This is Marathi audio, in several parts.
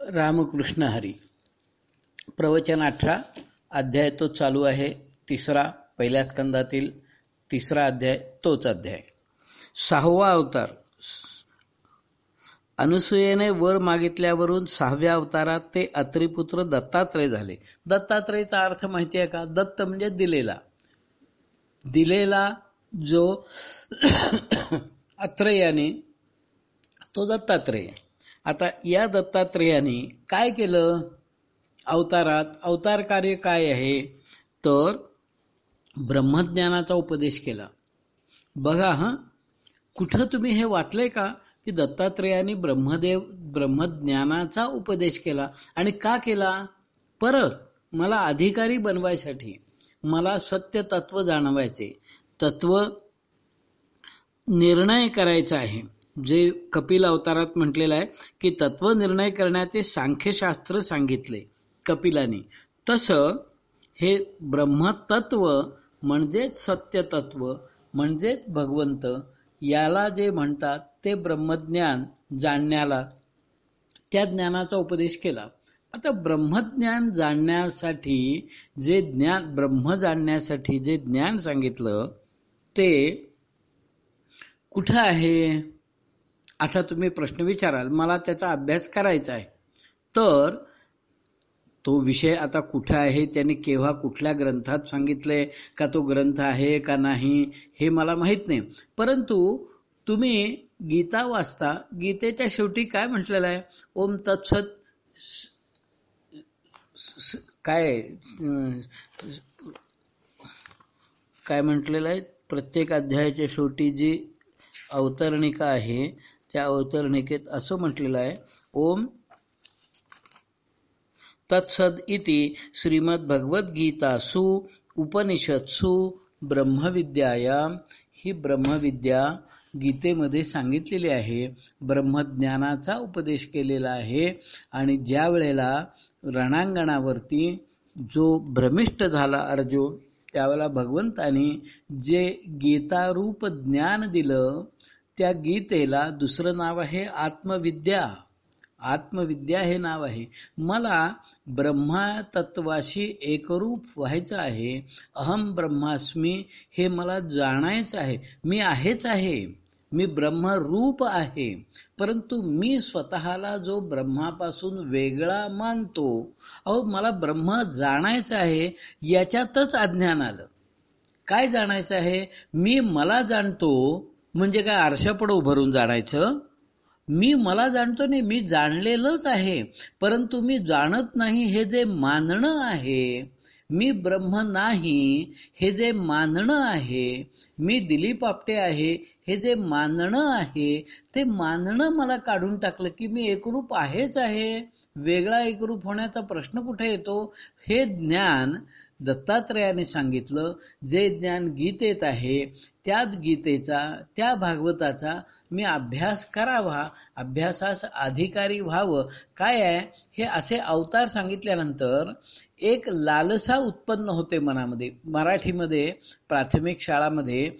रामकृष्ण हरी. प्रवचन अठरा अध्याय तो चालू आहे तिसरा पहिल्या स्कंदातील तिसरा अध्याय तोच अध्याय. सहावा अवतार. अनुसूयेने वर मागितल्यावरून सहाव्या अवतारात ते अत्रिपुत्र दत्तात्रय झाले. दत्तात्रयचा अर्थ माहिती आहे का? दत्त म्हणजे दिलेला. दिलेला जो अत्रयाने तो दत्तात्रेय. आता या दत्तात्रेयाने काय केलं? अवतारात अवतार कार्य काय आहे? तर ब्रह्मज्ञानाचा उपदेश केला. बघा हा? कुठं तुम्ही हे वाचलंय का? की दत्तात्रेयाने ब्रह्मदेव ब्रह्मज्ञानाचा उपदेश केला. आणि का केला? परत मला अधिकारी बनवायसाठी मला सत्य तत्व जाणवायचे तत्व निर्णय करायचा आहे. जे कपिल अवतारात म्हटलेलं आहे की तत्व निर्णय करण्याचे सांख्यशास्त्र सांगितले कपिलाने. तसं हे ब्रह्मतत्व म्हणजेच सत्यतत्व म्हणजेच भगवंत याला जे म्हणतात ते ब्रह्मज्ञान जाणण्याला त्या ज्ञानाचा उपदेश केला. आता ब्रह्मज्ञान जाणण्यासाठी जे ज्ञान ब्रह्म जाणण्यासाठी जे ज्ञान सांगितलं ते कुठं आहे? असा तुम्ही प्रश्न विचाराल मला त्याचा अभ्यास करायचा आहे. तर तो विषय आता कुठे आहे त्याने केव्हा कुठल्या ग्रंथात सांगितलंय का तो ग्रंथ आहे का नाही हे मला माहीत नाही. परंतु तुम्ही गीता वाचता गीतेच्या शेवटी काय म्हटलेलं आहे? ओम तत्सत काय काय म्हटलेलं आहे? प्रत्येक अध्यायाच्या शेवटी जी अवतरणिका आहे त्या अवतरणिकेत असं म्हटलेलं आहे ओम तत्सद इति श्रीमद्भगवद्गीतासु उपनिषत्सु ब्रह्मविद्यायाम ही ब्रह्मविद्या गीतेमध्ये सांगितलेली आहे. ब्रह्मज्ञानाचा उपदेश केलेला आहे आणि ज्या वेळेला रणांगणावरती जो भ्रमिष्ट झाला अर्जुन त्यावेळेला भगवंतानी जे गीतारूप ज्ञान दिलं त्या गीतेला दुसरं नाव आहे आत्मविद्या. आत्मविद्या हे नाव आहे. मला ब्रह्मा तत्वाशी एकरूप व्हायचं आहे. अहम ब्रह्मास्मी हे मला जाणायचं आहे. मी आहेच आहे. मी ब्रह्मरूप आहे. परंतु मी स्वतःला जो ब्रह्मापासून वेगळा मानतो अहो मला ब्रह्म जाणायचं आहे याच्यातच अज्ञान आलं. काय जाणायचं आहे? मी मला जाणतो म्हणजे काय आरशापुढं उभारून जाणायचं? मी मला जाणतो नाही मी जाणलेलंच आहे. परंतु मी जाणत नाही हे जे मानणं आहे मी ब्रह्म नाही हे जे मानणं आहे मी दिलीप आपटे आहे हे जे मानणं आहे ते मानणं मला काढून टाकलं की मी एकरूप आहेच आहे. वेगळा एकरूप होण्याचा प्रश्न कुठे येतो? हे ज्ञान दत्तात्रयाने सांगितलं. जे ज्ञान गीतेत आहे त्याच गीतेचा त्या भागवताचा मी अभ्यास करावा. अभ्यासास अधिकारी व्हावं. काय आहे? हे असे अवतार सांगितल्यानंतर एक लालसा उत्पन्न होते मनामध्ये. मराठीमध्ये प्राथमिक शाळामध्ये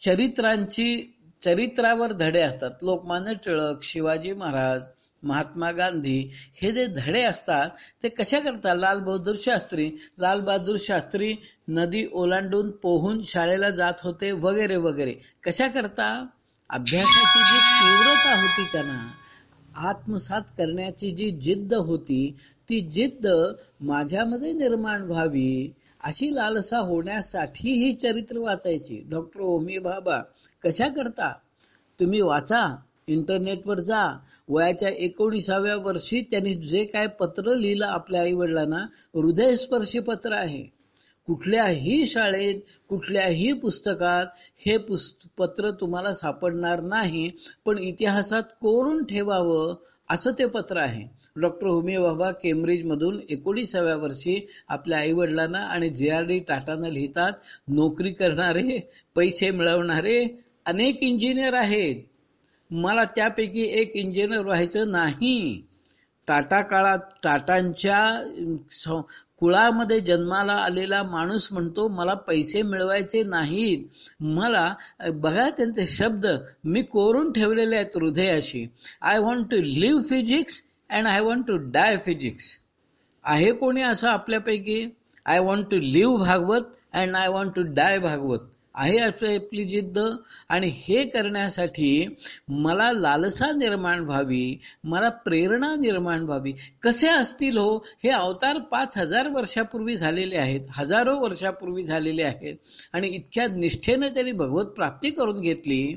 चरित्रांची चरित्रावर धडे असतात. लोकमान्य टिळक शिवाजी महाराज महात्मा गांधी हे जे धडे असतात ते कशा करतात? लाल बहादूर शास्त्री. लाल बहादूर शास्त्री नदी ओलांडून पोहून शाळेला जात होते वगैरे वगैरे. कशा करता? अभ्यासाची जी तीव्रता होती त्यांना आत्मसात करण्याची जी जिद्द होती ती जिद्द माझ्यामध्ये निर्माण व्हावी अशी लालसा होण्यासाठी ही चरित्र वाचायची. डॉक्टर ओमी बाबा कशा करता? तुम्ही वाचा. इंटरनेटवर जा. वयाच्या एकोणीसाव्या वर्षी त्यांनी जे काय पत्र लिहिलं आपल्या आई वडिलांना हृदयस्पर्शी पत्र आहे. कुठल्याही शाळेत कुठल्याही पुस्तकात हे पत्र तुम्हाला सापडणार नाही पण इतिहासात कोरून ठेवावं असं ते पत्र आहे. डॉक्टर होमी बाबा केम्ब्रिज मधून एकोणीसाव्या वर्षी आपल्या आई वडिलांना आणि जे आर डी टाटांना लिहितात नोकरी करणारे पैसे मिळवणारे अनेक इंजिनियर आहेत. मला त्यापैकी एक इंजिनियर व्हायचं नाही. टाटा काळात टाटांच्या कुळामध्ये जन्माला आलेला माणूस म्हणतो मला पैसे मिळवायचे नाहीत. मला बघा त्यांचे शब्द मी कोरून ठेवलेले आहेत हृदयाशी. I want to live physics and I want to die physics आहे कोणी असं आपल्यापैकी? I want to live Bhagwat and I want to die Bhagwat. आहे आपली जिद्द. आणि हे करण्यासाठी मला लालसा निर्माण व्हावी मला प्रेरणा निर्माण व्हावी. कसे असतील हो? हे अवतार पाच हजार वर्षापूर्वी झालेले आहेत हजारो वर्षापूर्वी झालेले आहेत. आणि इतक्या निष्ठेने त्यांनी भगवत प्राप्ती करून घेतली.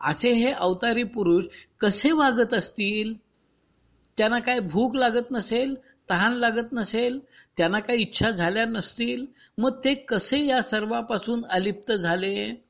असे हे अवतारी पुरुष कसे वागत असतील? त्यांना काय भूक लागत नसेल? तहान लागत नसेल त्यांना काही इच्छा झाल्या नसतील मग ते कसे या सर्वापासून अलिप्त झाले?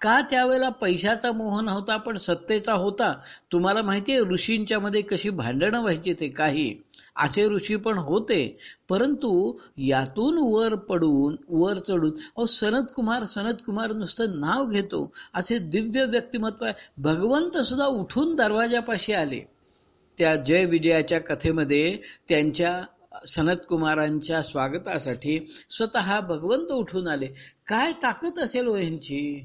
का त्यावेळेला पैशाचा मोह नव्हता पण सत्तेचा होता? तुम्हाला माहितीये ऋषींच्या मध्ये कशी भांडणं व्हायची ते काही. असे ऋषी पण होते परंतु यातून वर पडून वर चढून अहो सनत कुमार सनत कुमार नुसतं नाव घेतो असे दिव्य व्यक्तिमत्व आहे. भगवंत सुद्धा उठून दरवाजापाशी आले. त्या जय विजयाच्या कथेमध्ये त्यांच्या सनत कुमारांच्या स्वागतासाठी स्वतः भगवंत उठून आले. काय ताकद असेल हो यांची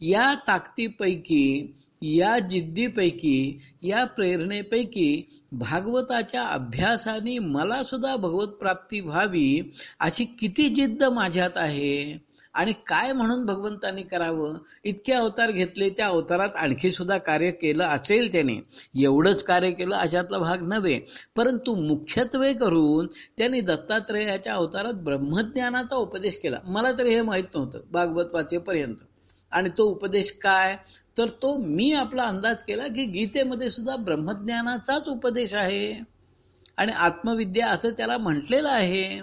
या ताकदीपैकी या जिद्दीपैकी या प्रेरणेपैकी भागवताच्या अभ्यासाने मला सुद्धा भगवत प्राप्ती व्हावी अशी किती जिद्द माझ्यात आहे? आणि काय म्हणून भगवंतांनी करावं? इतके अवतार घेतले त्या अवतारात आणखी सुद्धा कार्य केलं असेल त्याने. एवढंच कार्य केलं अशातला भाग नव्हे. परंतु मुख्यत्वे करून त्यांनी दत्तात्रेयाच्या अवतारात ब्रह्मज्ञानाचा उपदेश केला. मला तरी हे माहीत नव्हतं भागवत वाचेपर्यंत. आणि तो उपदेश काय? तर तो मी आपला अंदाज केला की गीतेमध्ये सुद्धा ब्रह्मज्ञानाचाच उपदेश आहे. आणि आत्मविद्या असं त्याला म्हटलेलं आहे.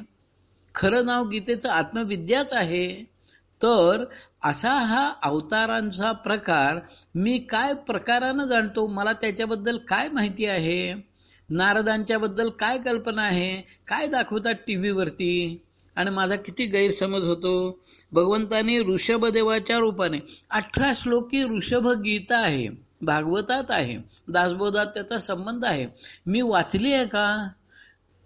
खरं नाव गीतेचं आत्मविद्याच आहे. तर असा हा अवतारांचा प्रकार मी काय प्रकारानं जाणतो? मला त्याच्याबद्दल काय माहिती आहे? नारदांच्या बद्दल काय कल्पना आहे? काय दाखवतात टी व्हीवरती आणि माझा किती गैरसमज होतो? भगवंतानी ऋषभदेवाच्या रूपाने अठरा श्लोकी ऋषभ गीता आहे भागवतात आहे दासबोधात त्याचा संबंध आहे. मी वाचली आहे का?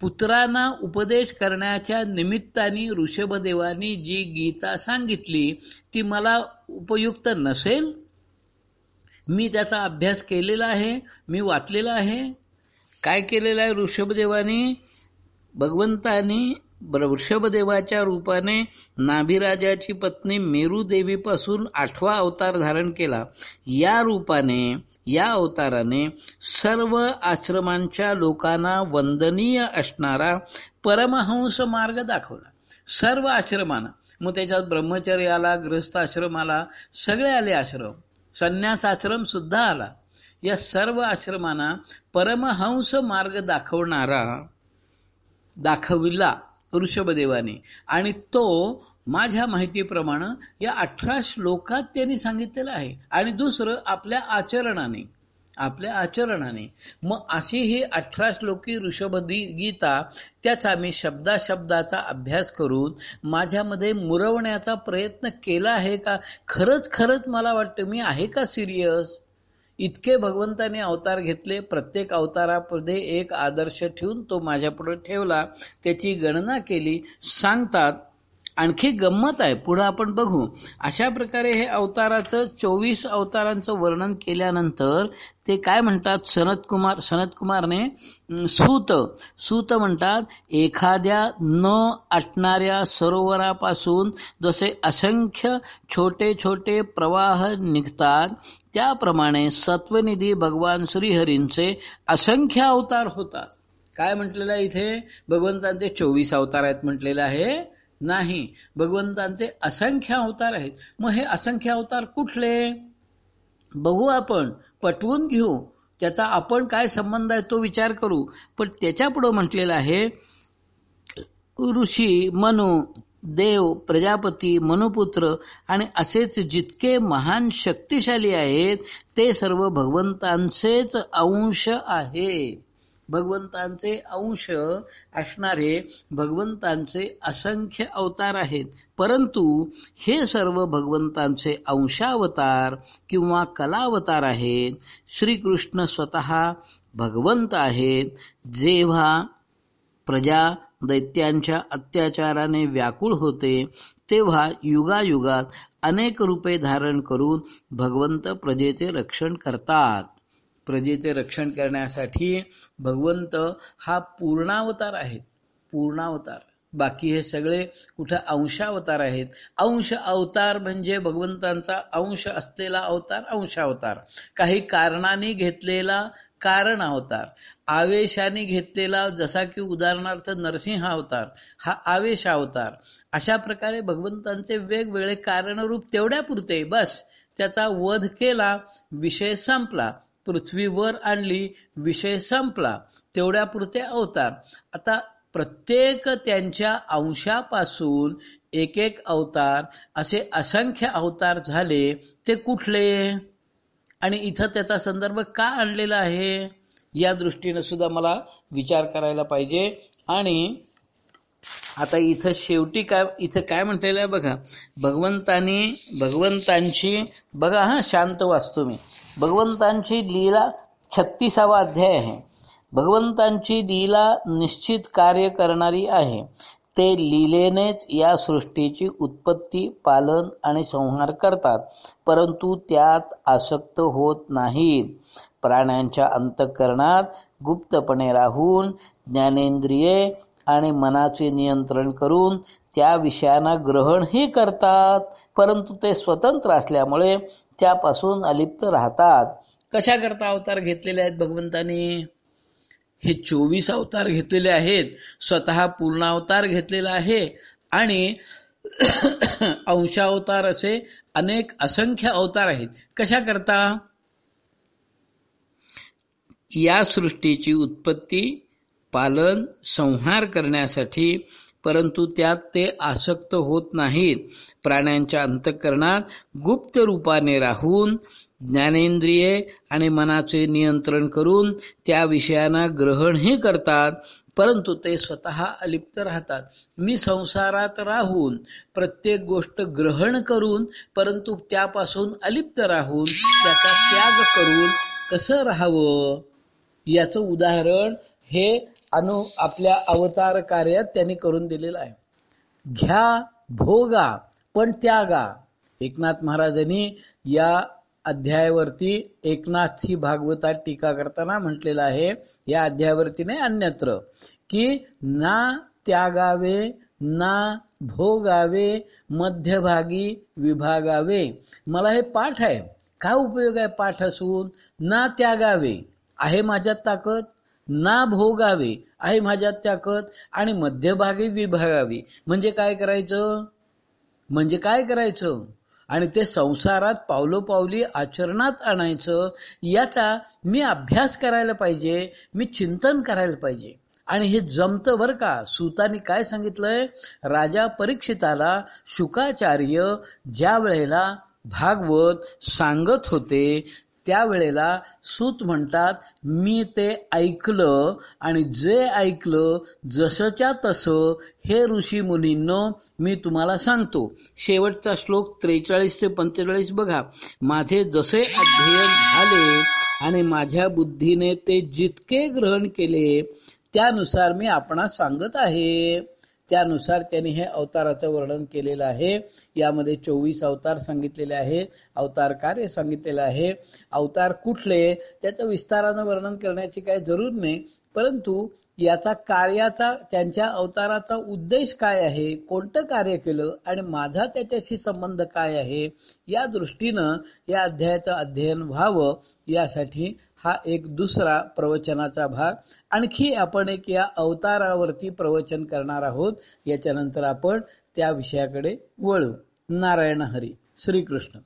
पुत्रांना उपदेश करण्याच्या निमित्ताने ऋषभदेवानी जी गीता सांगितली ती मला उपयुक्त नसेल? मी त्याचा अभ्यास केलेला आहे मी वाचलेला आहे. काय केलेलं आहे ऋषभदेवानी? भगवंतानी वृषभदेवाच्या रूपाने नाभिराजाची पत्नी मेरू देवीपासून आठवा अवतार धारण केला. या रूपाने या अवताराने सर्व आश्रमांच्या लोकांना वंदनीय असणारा परमहंस मार्ग दाखवला. सर्व आश्रमांना मग त्याच्यात ब्रह्मचर्य आला ग्रस्त आश्रम आला सगळे आले आश्रम. संन्यास आश्रम सुद्धा आला. या सर्व आश्रमांना परमहंस मार्ग दाखवणारा दाखविला. ऋषभदेवाने. आणि तो माझ्या माहितीप्रमाणे या अठरा श्लोकात त्यांनी सांगितलेलं आहे. आणि दुसरं आपल्या आचरणाने आपल्या आचरणाने. मग अशी ही अठरा श्लोकी ऋषभदी गीता त्याचा मी शब्दाशब्दाचा अभ्यास करून माझ्यामध्ये मुरवण्याचा प्रयत्न केला आहे का? खरंच खरंच मला वाटतं मी आहे का सिरियस? इतके भगवंताने अवतार घेतले प्रत्येक अवतारामध्ये एक आदर्श ठेवून तो माझ्यापुढे ठेवला. त्याची गणना केली सांगतात आणखी गंमत आहे. पुढे आपण बघू. अशा प्रकारे हे अवताराचं चोवीस अवतारांचं वर्णन केल्यानंतर ते काय म्हणतात? सनत कुमार सनत कुमारने सूत सूत म्हणतात एखाद्या न आटणाऱ्या सरोवरापासून जसे असंख्य छोटे छोटे प्रवाह निघतात त्याप्रमाणे सत्वनिधी भगवान श्रीहरींचे असंख्य अवतार होतात. काय म्हटलेलं आहे इथे? भगवंतांचे चोवीस अवतार आहेत म्हटलेलं आहे. नाही. भगवंतांचे असंख्य अवतार आहेत. मग हे असंख्य अवतार कुठले? बघू आपण. पटवून घेऊ. त्याचा आपण काय संबंध आहे तो विचार करू. पण त्याच्या पुढे म्हटलेलं आहे ऋषी मनु देव प्रजापती मनुपुत्र आणि असेच जितके महान शक्तिशाली आहेत ते सर्व भगवंतांचेच अंश आहेत भगवंतांचे अंश असणारे भगवंतांचे असंख्य अवतार आहेत. परंतु हे सर्व भगवंतांचे अंशावतार किंवा कलावतार आहेत. श्रीकृष्ण स्वतः भगवंत आहेत. जेव्हा प्रजा दैत्यांच्या अत्याचाराने व्याकुळ होते तेव्हा युगायुगात अनेक रूपे धारण करून भगवंत प्रजेचे रक्षण करतात. प्रजेचे रक्षण करण्यासाठी भगवंत हा पूर्णावतार आहे पूर्णावतार. बाकी हे सगळे कुठं अंशावतार आहेत? अंश अवतार म्हणजे भगवंतांचा अंश असलेला अवतार अंशावतार. काही कारणाने घेतलेला कारण अवतार आवेशाने घेतलेला जसा की उदाहरणार्थ नरसिंह अवतार हा आवेश अवतार अशा प्रकारे भगवंतांचे वेगवेगळे कारणरूप तेवढ्या पुरते बस त्याचा वध केला विषय संपला. पृथ्वीवर आणली विषय संपला. तेवढ्या पुरते अवतार. आता प्रत्येक त्यांच्या अंशापासून एक एक अवतार असे असंख्य अवतार झाले ते कुठले? आणि इथं त्याचा संदर्भ का आणलेला आहे? या दृष्टीने सुद्धा मला विचार करायला पाहिजे. आणि आता इथं शेवटी काय इथं काय म्हटलेलं आहे बघा. भगवंतानी भगवंतांची बघा हा शांत वाचतो मी. भगवंतांची लीला छत्तीसावा अध्याय आहे. भगवंतांची लीला निश्चित कार्य करणारी आहे. ते लीलेनेच या सृष्टीची उत्पत्ती पालन आणि संहार करतात परंतु त्यात आसक्त होत नाहीत. प्राण्यांच्या अंतःकरणात गुप्तपणे राहून ज्ञानेंद्रिये आणि मनाचे नियंत्रण करून त्या विषयांना ग्रहणही करतात परंतु ते स्वतंत्र असल्यामुळे त्यापासून अलिप्त राहतात. कशा करता अवतार घेतलेले आहेत भगवंतानी? हे चोवीस अवतार घेतलेले आहेत. स्वतः पूर्ण अवतार घेतलेला आहे. आणि अंशावतार असे अनेक असंख्य अवतार आहेत. कशा करता या सृष्टीची उत्पत्ती पालन संहार करण्यासाठी परंतु त्यात ते आसक्त होत नाहीत. प्राण्यांच्या अंतःकरणात गुप्त रूपाने राहून ज्ञानेंद्रिये आणि मनाचे नियंत्रण करून त्या विषयांना ग्रहणही करतात परंतु ते स्वतः अलिप्त राहतात. मी संसारात राहून प्रत्येक गोष्ट ग्रहण करून परंतु त्यापासून अलिप्त राहून त्याचा त्याग करून कसं राहावं? याचं उदाहरण हे अनु आपल्या अवतार कार्यात त्यांनी करून दिलेलं आहे. घ्या भोगा पण त्यागा. एकनाथ महाराजांनी या अध्यायावरती एकनाथ ही भागवतात टीका करताना म्हटलेलं आहे या अध्यायावरती नाही अन्यत्र की ना त्यागावे ना भोगावे मध्यभागी विभागावे. मला हे पाठ आहे. काय उपयोग आहे पाठ असून? ना त्यागावे. आहे माझ्यात ताकद? ना भोगावे आहे माझ्यात त्याकत आणि मध्यभागी विभागावी. म्हणजे काय करायचं? म्हणजे काय करायचं? आणि ते संसारात पावलोपावली आचरणात आणायचं याचा मी अभ्यास करायला पाहिजे मी चिंतन करायला पाहिजे. आणि हे जमतं बरं का? सुतानी काय सांगितलंय? राजा परीक्षिताला शुकाचार्य ज्या वेळेला भागवत सांगत होते त्यावेळेला सूत म्हणतात मी ते ऐकलं आणि जे ऐकलं जसच्या तसं हे ऋषी मुनींनो मी तुम्हाला सांगतो. शेवटचा श्लोक त्रेचाळीस ते पंचेचाळीस बघा. माझे जसे अध्ययन झाले आणि माझ्या बुद्धीने ते जितके ग्रहण केले त्यानुसार मी आपणास सांगत आहे. त्यानुसार त्यांनी हे अवताराचं वर्णन केलेलं आहे. यामध्ये चोवीस अवतार सांगितलेले आहे. अवतार कार्य सांगितलेलं आहे. अवतार कुठले? त्याचं विस्तारानं वर्णन करण्याची काही जरूर नाही. परंतु याचा कार्याचा त्यांच्या अवताराचा उद्देश काय आहे? कोणतं कार्य केलं? आणि माझा त्याच्याशी संबंध काय आहे? या दृष्टीनं या अध्यायाचं अध्ययन व्हावं. यासाठी हा एक दुसरा प्रवचनाचा भाग. आणखी आपण एक या अवतारावरती प्रवचन करणार आहोत. याच्यानंतर आपण त्या विषयाकडे वळू. नारायण हरी श्रीकृष्ण.